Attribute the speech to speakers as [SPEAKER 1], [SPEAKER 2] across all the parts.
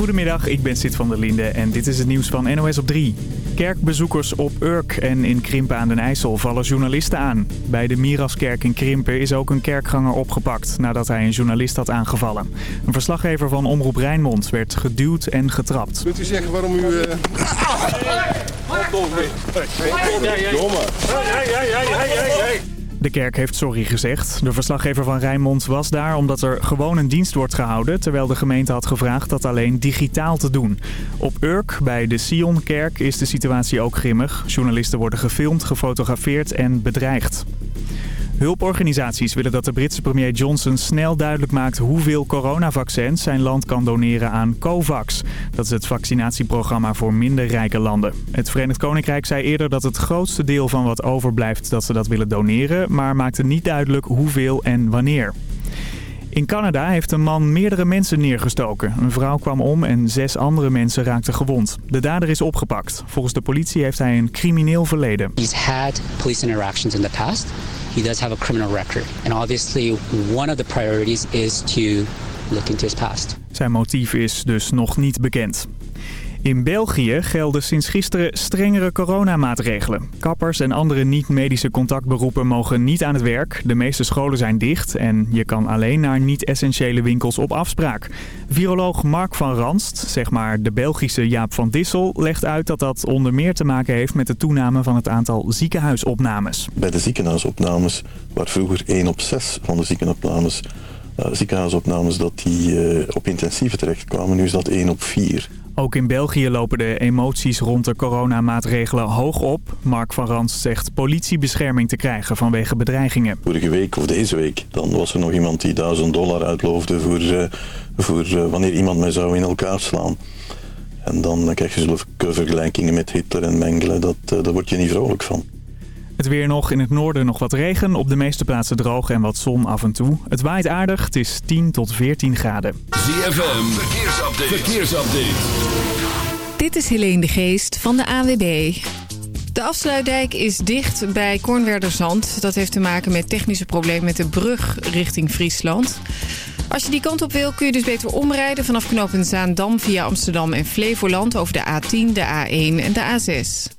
[SPEAKER 1] Goedemiddag, ik ben Sid van der Linde en dit is het nieuws van NOS op 3. Kerkbezoekers op Urk en in Krimpen aan den IJssel vallen journalisten aan. Bij de Miraskerk in Krimpen is ook een kerkganger opgepakt nadat hij een journalist had aangevallen. Een verslaggever van Omroep Rijnmond werd geduwd en getrapt.
[SPEAKER 2] Kunt u zeggen waarom u... Uh...
[SPEAKER 1] De kerk heeft sorry gezegd. De verslaggever van Rijnmond was daar omdat er gewoon een dienst wordt gehouden... terwijl de gemeente had gevraagd dat alleen digitaal te doen. Op Urk, bij de Sionkerk, is de situatie ook grimmig. Journalisten worden gefilmd, gefotografeerd en bedreigd. Hulporganisaties willen dat de Britse premier Johnson snel duidelijk maakt hoeveel coronavaccins zijn land kan doneren aan COVAX. Dat is het vaccinatieprogramma voor minder rijke landen. Het Verenigd Koninkrijk zei eerder dat het grootste deel van wat overblijft dat ze dat willen doneren, maar maakte niet duidelijk hoeveel en wanneer. In Canada heeft een man meerdere mensen neergestoken. Een vrouw kwam om en zes andere mensen raakten gewond. De dader is opgepakt. Volgens de politie heeft hij een crimineel verleden.
[SPEAKER 3] He's had police interactions in the past. He does have a criminal record. And obviously one of the priorities is to look into his past.
[SPEAKER 1] Zijn motief is dus nog niet bekend. In België gelden sinds gisteren strengere coronamaatregelen. Kappers en andere niet-medische contactberoepen mogen niet aan het werk. De meeste scholen zijn dicht en je kan alleen naar niet-essentiële winkels op afspraak. Viroloog Mark van Ranst, zeg maar de Belgische Jaap van Dissel, legt uit dat dat onder meer te maken heeft met de toename van het aantal ziekenhuisopnames.
[SPEAKER 4] Bij de ziekenhuisopnames, waar vroeger 1 op 6 van de ziekenopnames uh, ziekenhuisopnames dat die uh, op intensieve terechtkwamen. Nu is dat 1 op 4.
[SPEAKER 1] Ook in België lopen de emoties rond de coronamaatregelen hoog op. Mark van Rans zegt politiebescherming te krijgen vanwege bedreigingen.
[SPEAKER 4] Vorige week of deze week dan was er nog iemand die 1000 dollar uitloofde voor, uh, voor uh, wanneer iemand mij zou in elkaar slaan. En dan krijg je zulke vergelijkingen met Hitler en Mengele, dat, uh, daar word je niet vrolijk van.
[SPEAKER 1] Het weer nog in het noorden nog wat regen. Op de meeste plaatsen droog en wat zon af en toe. Het waait aardig. Het is 10 tot 14 graden.
[SPEAKER 5] ZFM. Verkeersupdate. Verkeersupdate.
[SPEAKER 6] Dit is Helene de Geest van de AWB. De afsluitdijk is dicht bij Kornwerderzand. Dat heeft te maken met technische problemen met de brug richting Friesland. Als je die kant op wil kun je dus beter omrijden vanaf knooppunt Zaandam via Amsterdam en Flevoland over de A10, de A1 en de A6.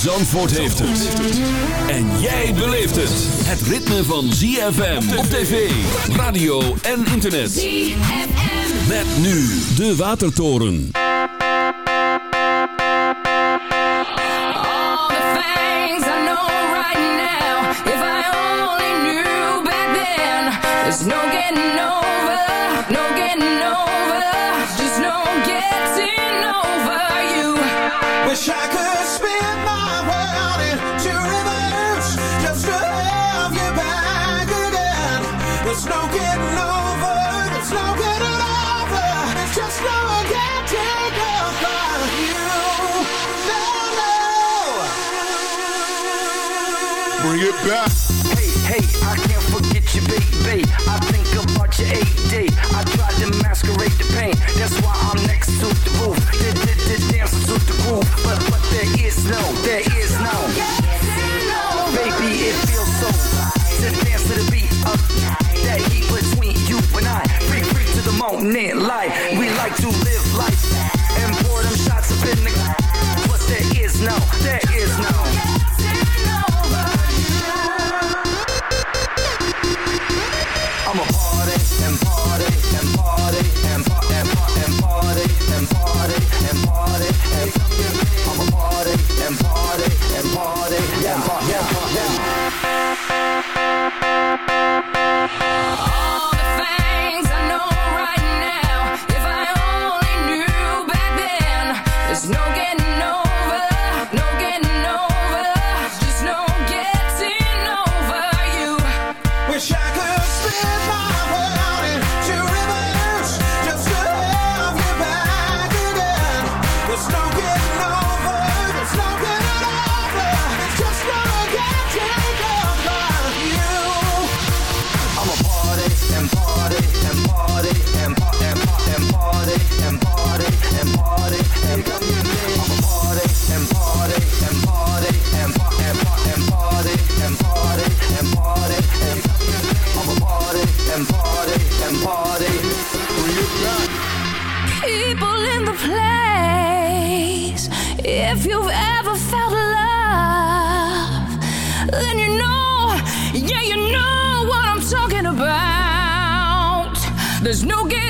[SPEAKER 5] Zandvoort heeft het. En jij beleeft het. Het ritme van ZFM op tv, radio en internet.
[SPEAKER 7] ZFM.
[SPEAKER 5] Met nu de Watertoren.
[SPEAKER 7] All the things I know right now. If I only knew back then. There's no
[SPEAKER 8] Bring back.
[SPEAKER 9] Hey, hey, I can't forget you, baby. I think about your AD. I tried to masquerade the pain. That's why I'm next to the roof. The, to the groove. But, but there is no, there is no. Baby, it feels so to dance to the beat of that heat between you and I. Free, free to the moment, life. We like to live
[SPEAKER 10] There's no getting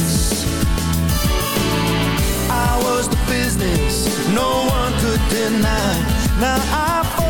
[SPEAKER 11] no
[SPEAKER 12] one could deny. Now I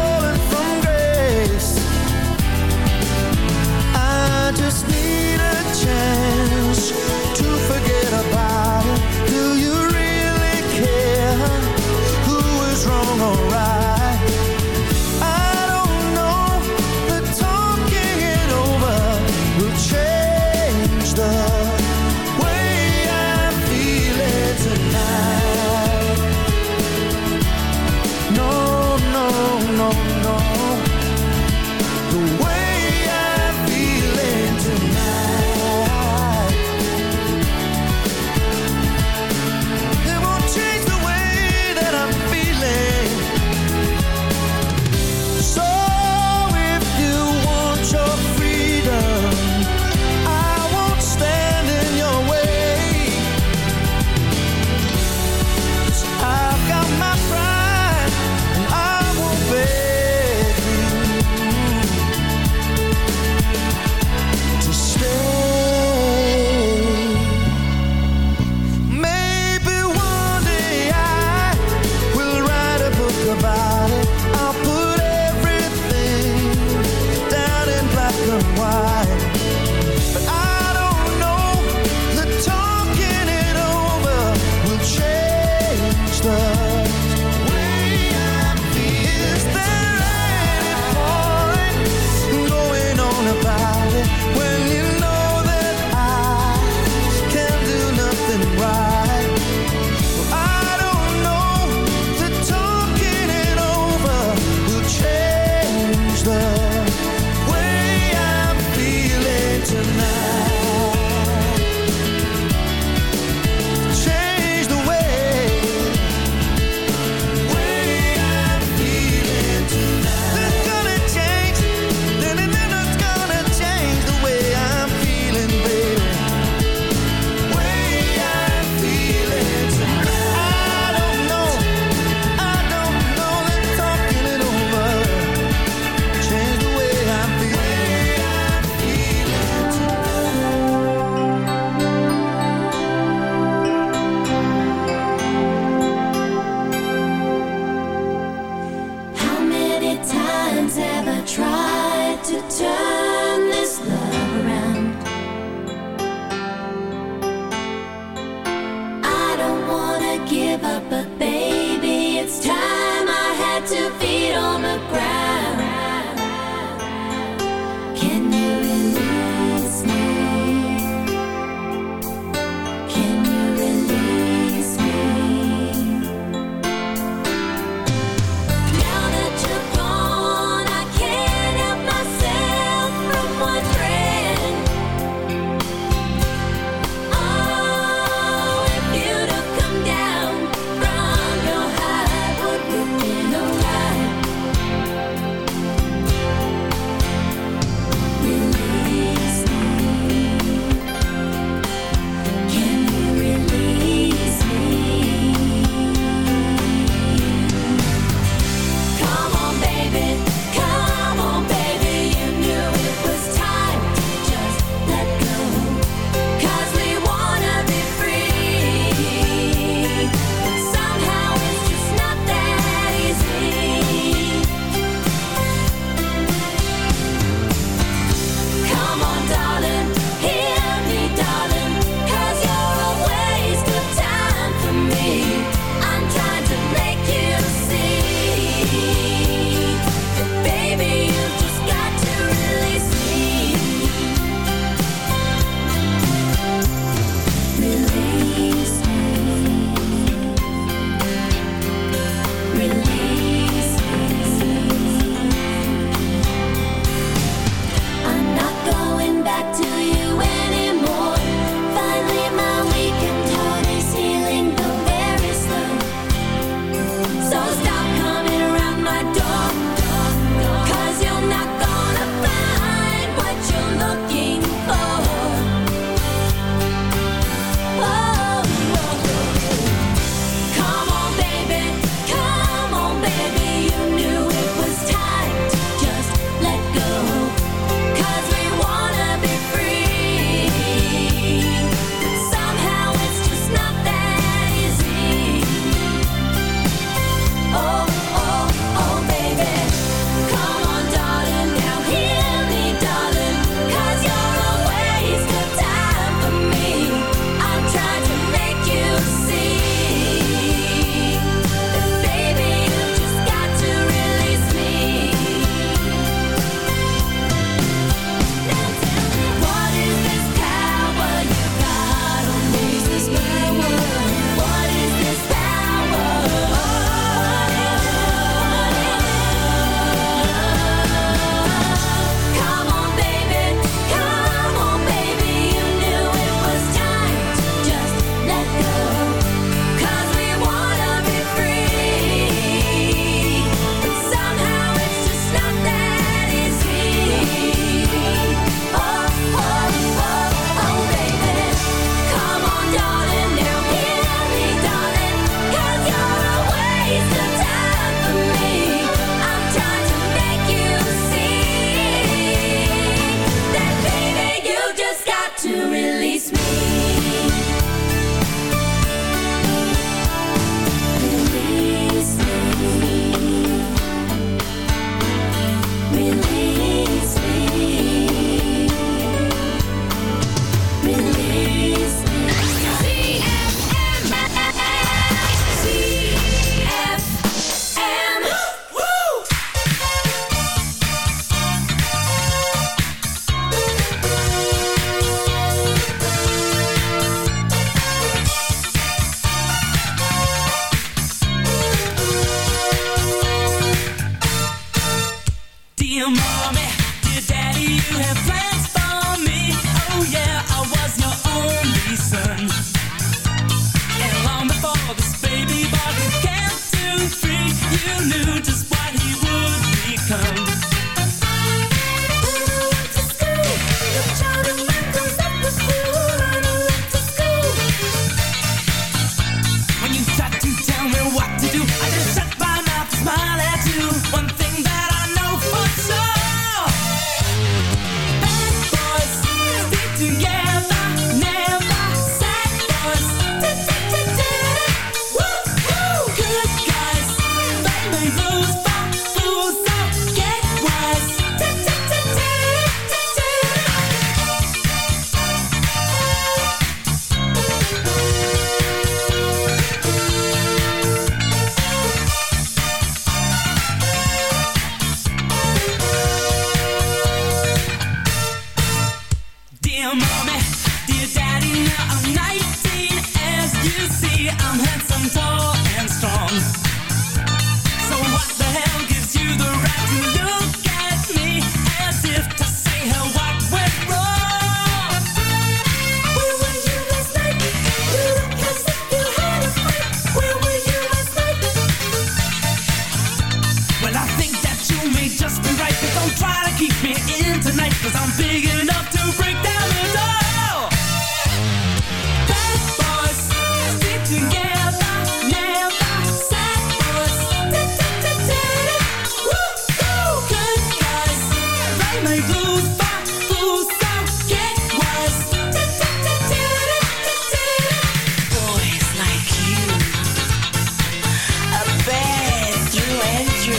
[SPEAKER 13] true.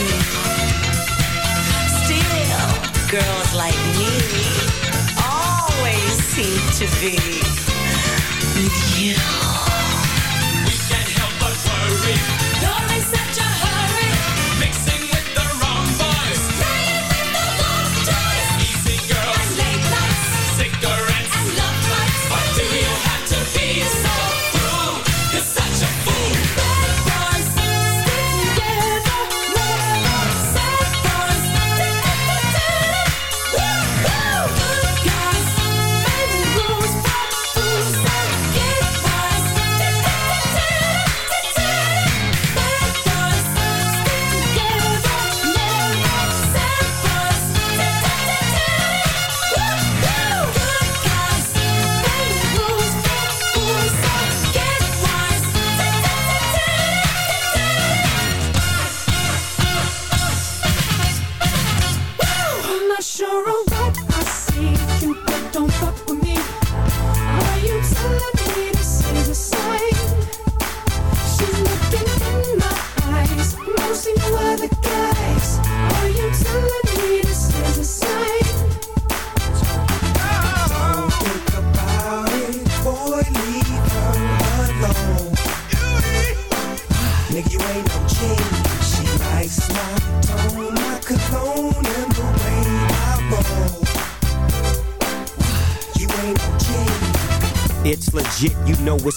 [SPEAKER 13] Still, girls like me always seem to be with you.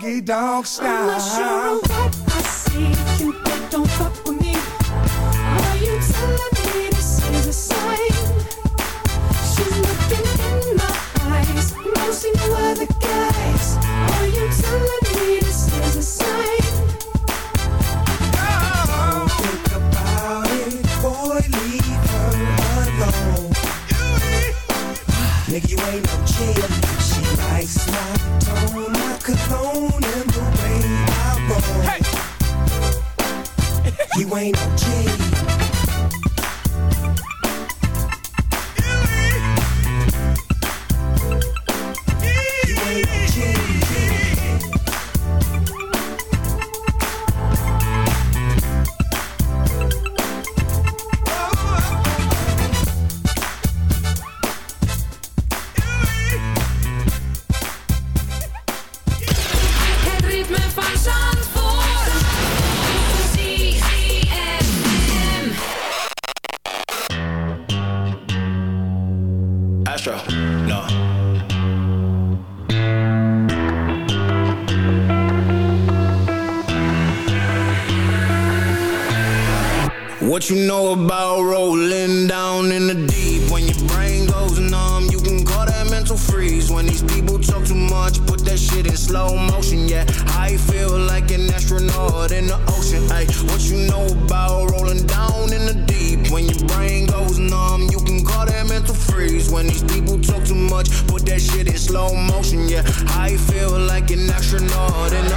[SPEAKER 11] Doggy dog style.
[SPEAKER 13] I'm not sure of what I see. You but don't fuck with me. Are you telling me this is a sign? She's looking in my eyes. No, see no other guys. Are you telling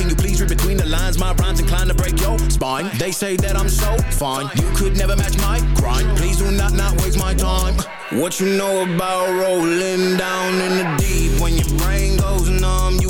[SPEAKER 14] Can you please read between the lines? My rhymes inclined to break your spine. They say that I'm so fine, you could never match my grind. Please do not not waste my time. What you know about rolling down in the deep? When your brain goes numb, you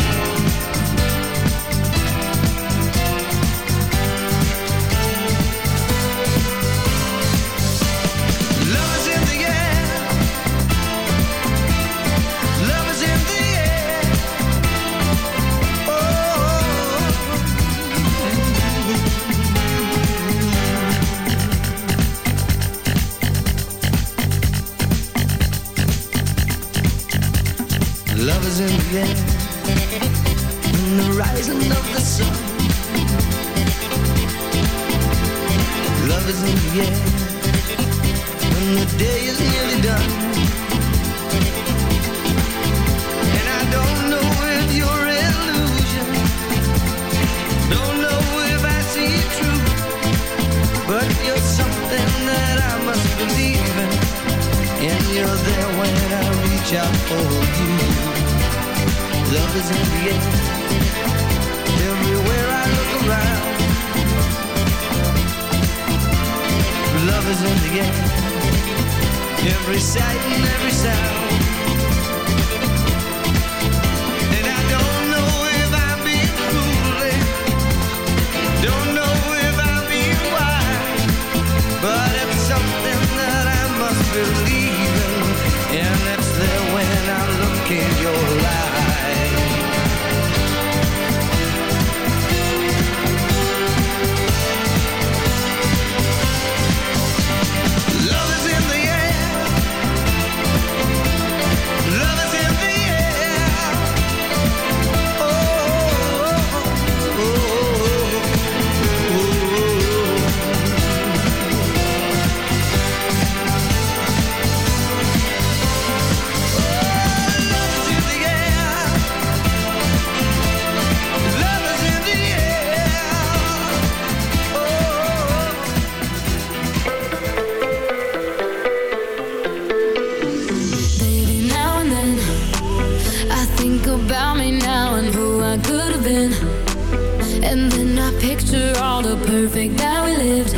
[SPEAKER 15] Picture all the perfect that we lived.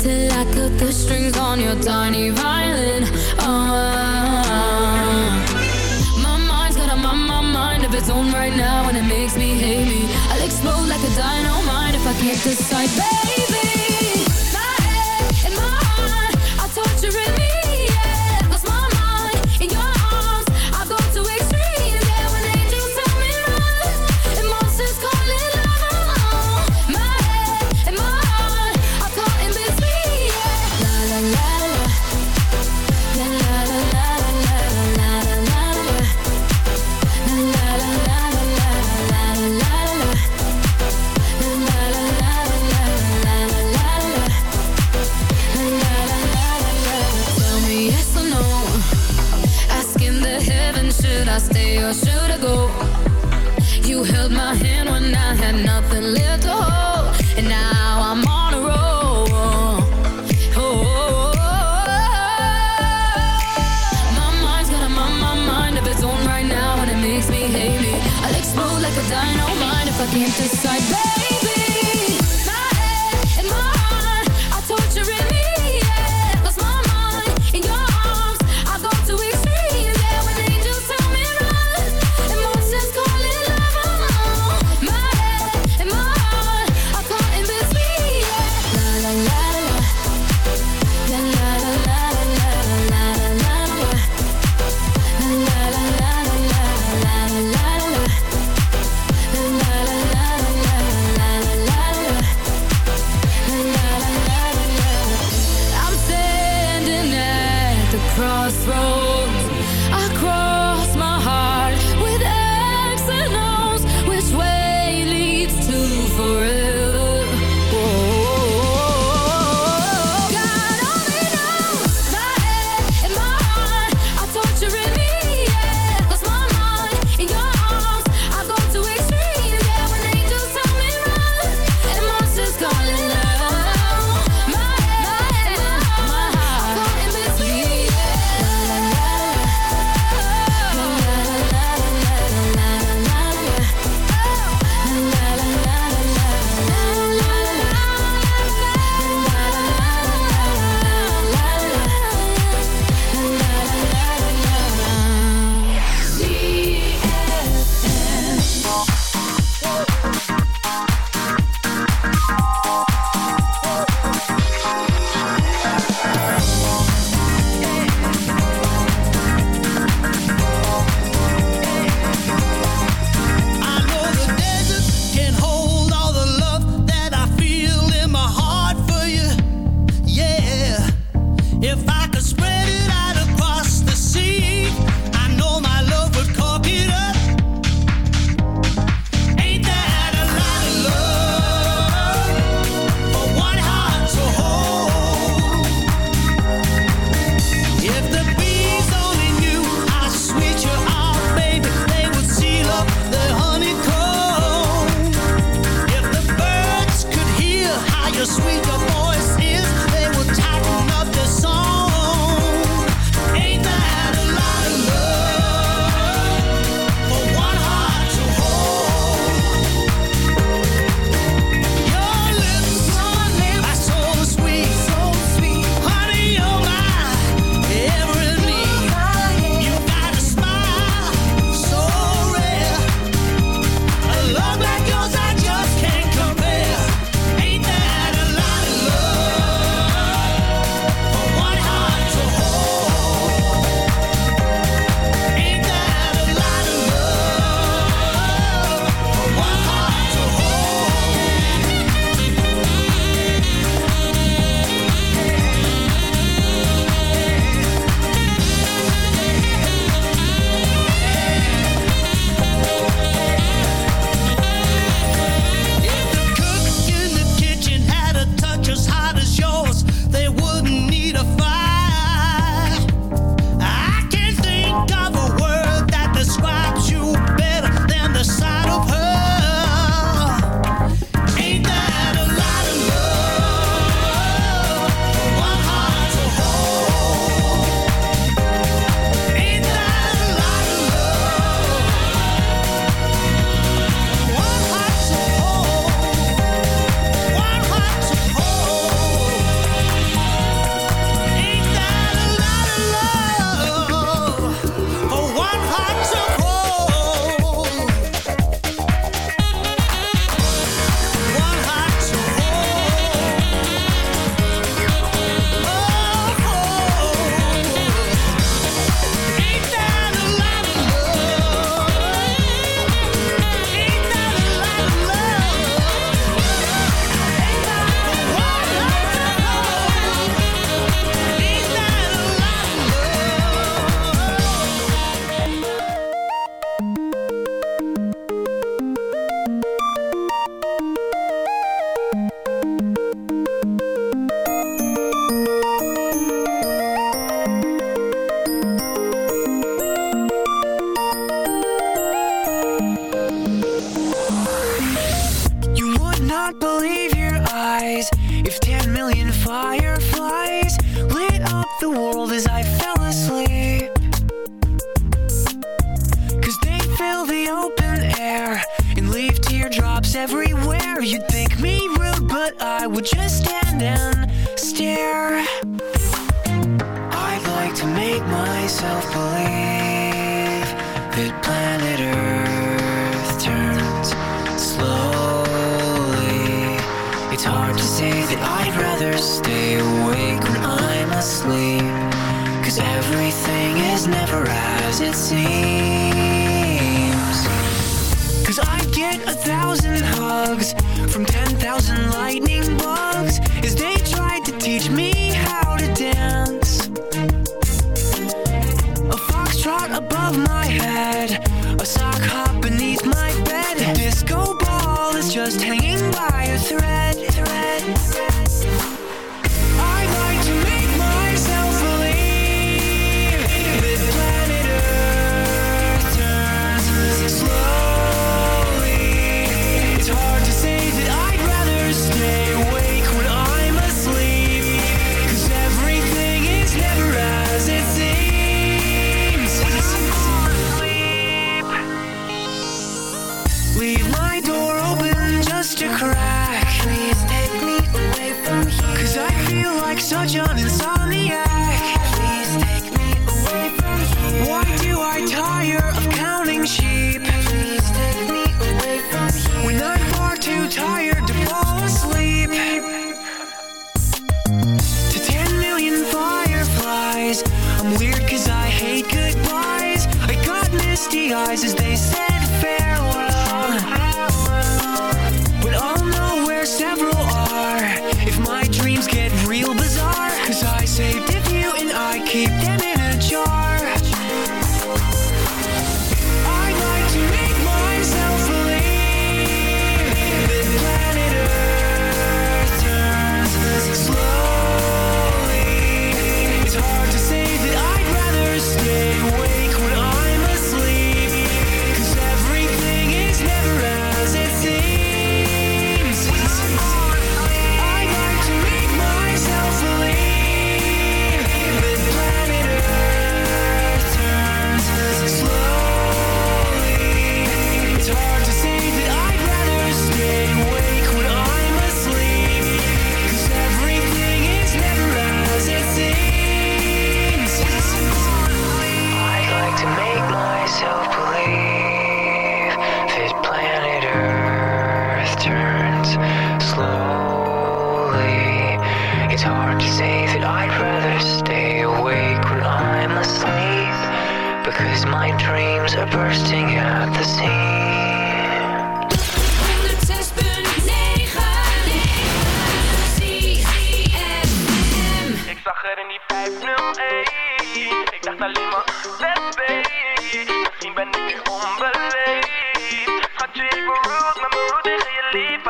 [SPEAKER 15] Till I cut the strings on your tiny violin. Oh, my mind's got a my, my mind of its own right now, and it makes me hate me. I'll explode like a dynamite if I can't decide, baby.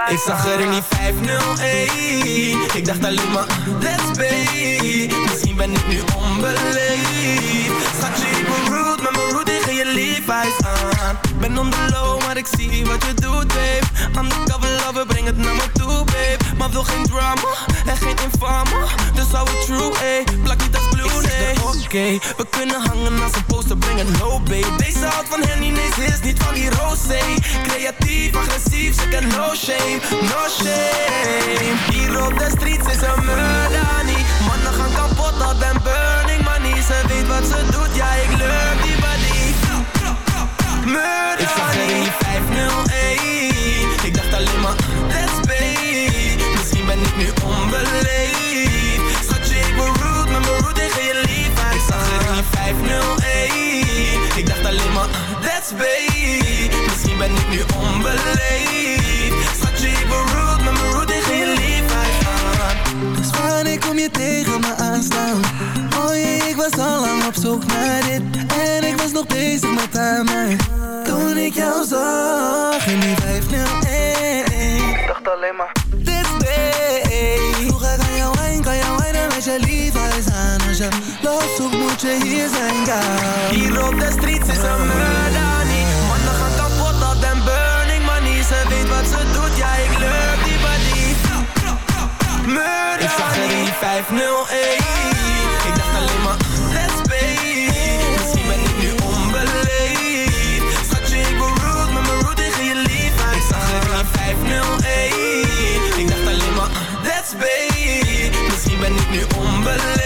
[SPEAKER 16] Ik zag er in die 501 Ik dacht alleen maar, let's be Misschien ben ik nu onbeleefd. Schatje, ik ben rude, met mijn rude tegen je lief
[SPEAKER 17] ben on the low, maar ik zie wat je doet, babe. Undercover lover, breng het naar me toe, babe. Maar wil geen drama en geen infame Dus hou het true, ey Plak niet als blue, nee. Oké, we kunnen hangen als een poster, breng het low, babe. Deze houdt van Henny, nee, is niet van die rosé. Creatief, agressief, ze ken no shame, no shame. Hier op de streets is een murder niet Mannen gaan kapot, al ben burning money. Ze weet wat ze doet, ja ik lurk die Ik zag er in die 501 Ik dacht alleen maar, let's be Misschien ben ik nu onbeleefd. Schatje, ik ben rude, met mijn rude tegen je lief. Ik zag er in die 501 Ik dacht alleen maar, let's be Misschien ben ik nu onbeleefd
[SPEAKER 18] was al lang op zoek naar dit. En ik was nog bezig met haar mij Toen ik jou zag in die
[SPEAKER 16] Ik dacht alleen maar
[SPEAKER 18] Dit weet Vroeg ik aan jou kan jou je lief is aan Als je loopt zoekt moet je hier zijn
[SPEAKER 17] Hier op de streets is een murder niet Mannen gaan kapot op burning money. Ze weet wat ze doet, ja ik leuk die body. Murder Ik zag er in 501 Ik dacht alleen maar, ah, that's baby. Misschien ben ik nu onbeleefd.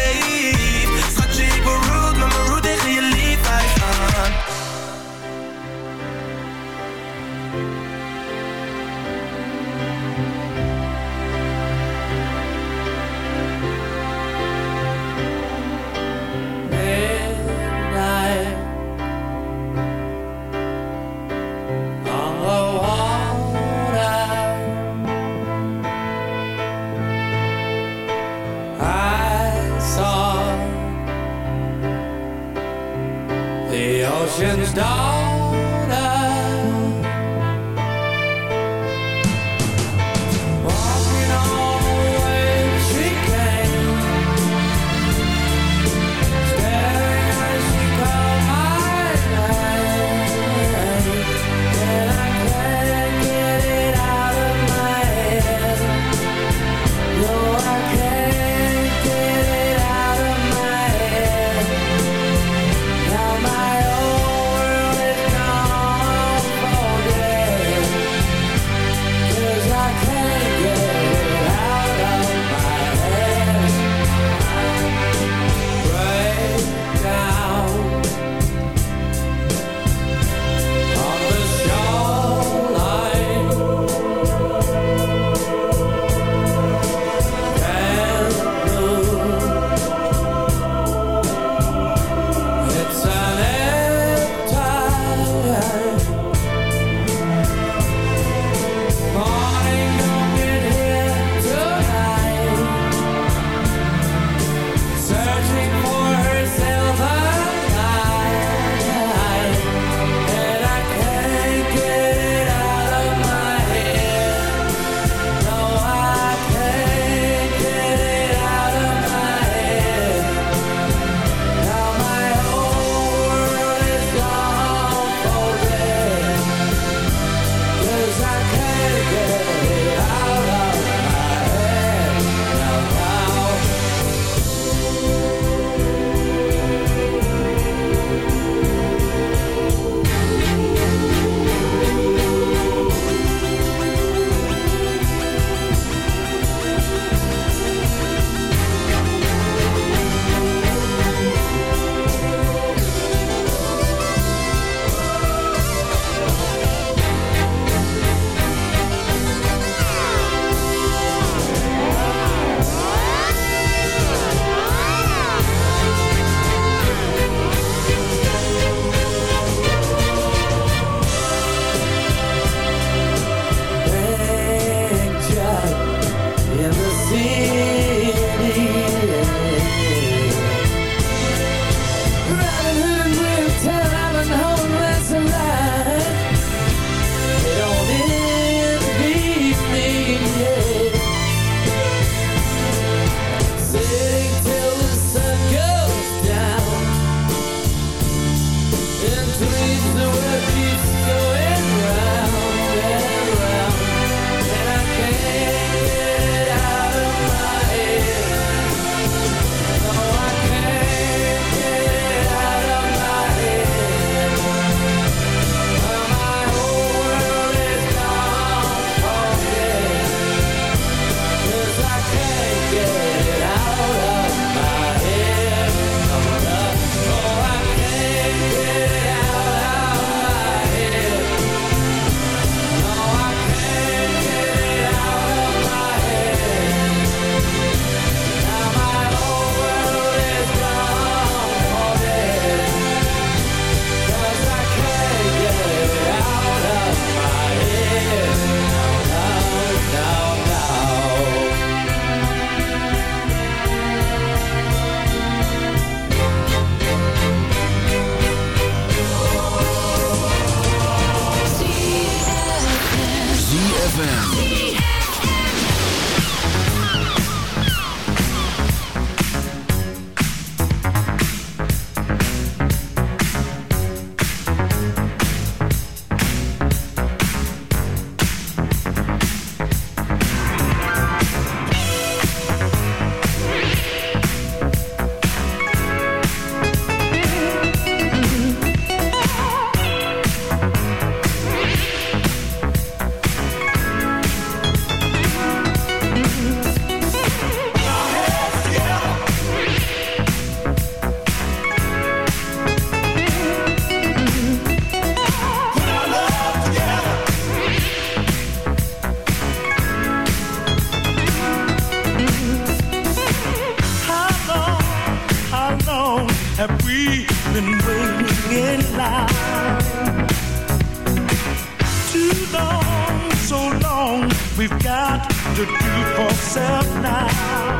[SPEAKER 19] we've got
[SPEAKER 11] to do for self now.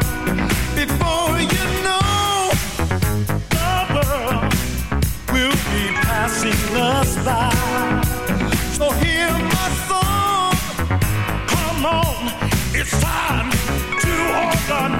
[SPEAKER 11] Before you know, the world will be passing us by. So hear my song, come on, it's time to organize.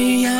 [SPEAKER 20] me
[SPEAKER 21] out.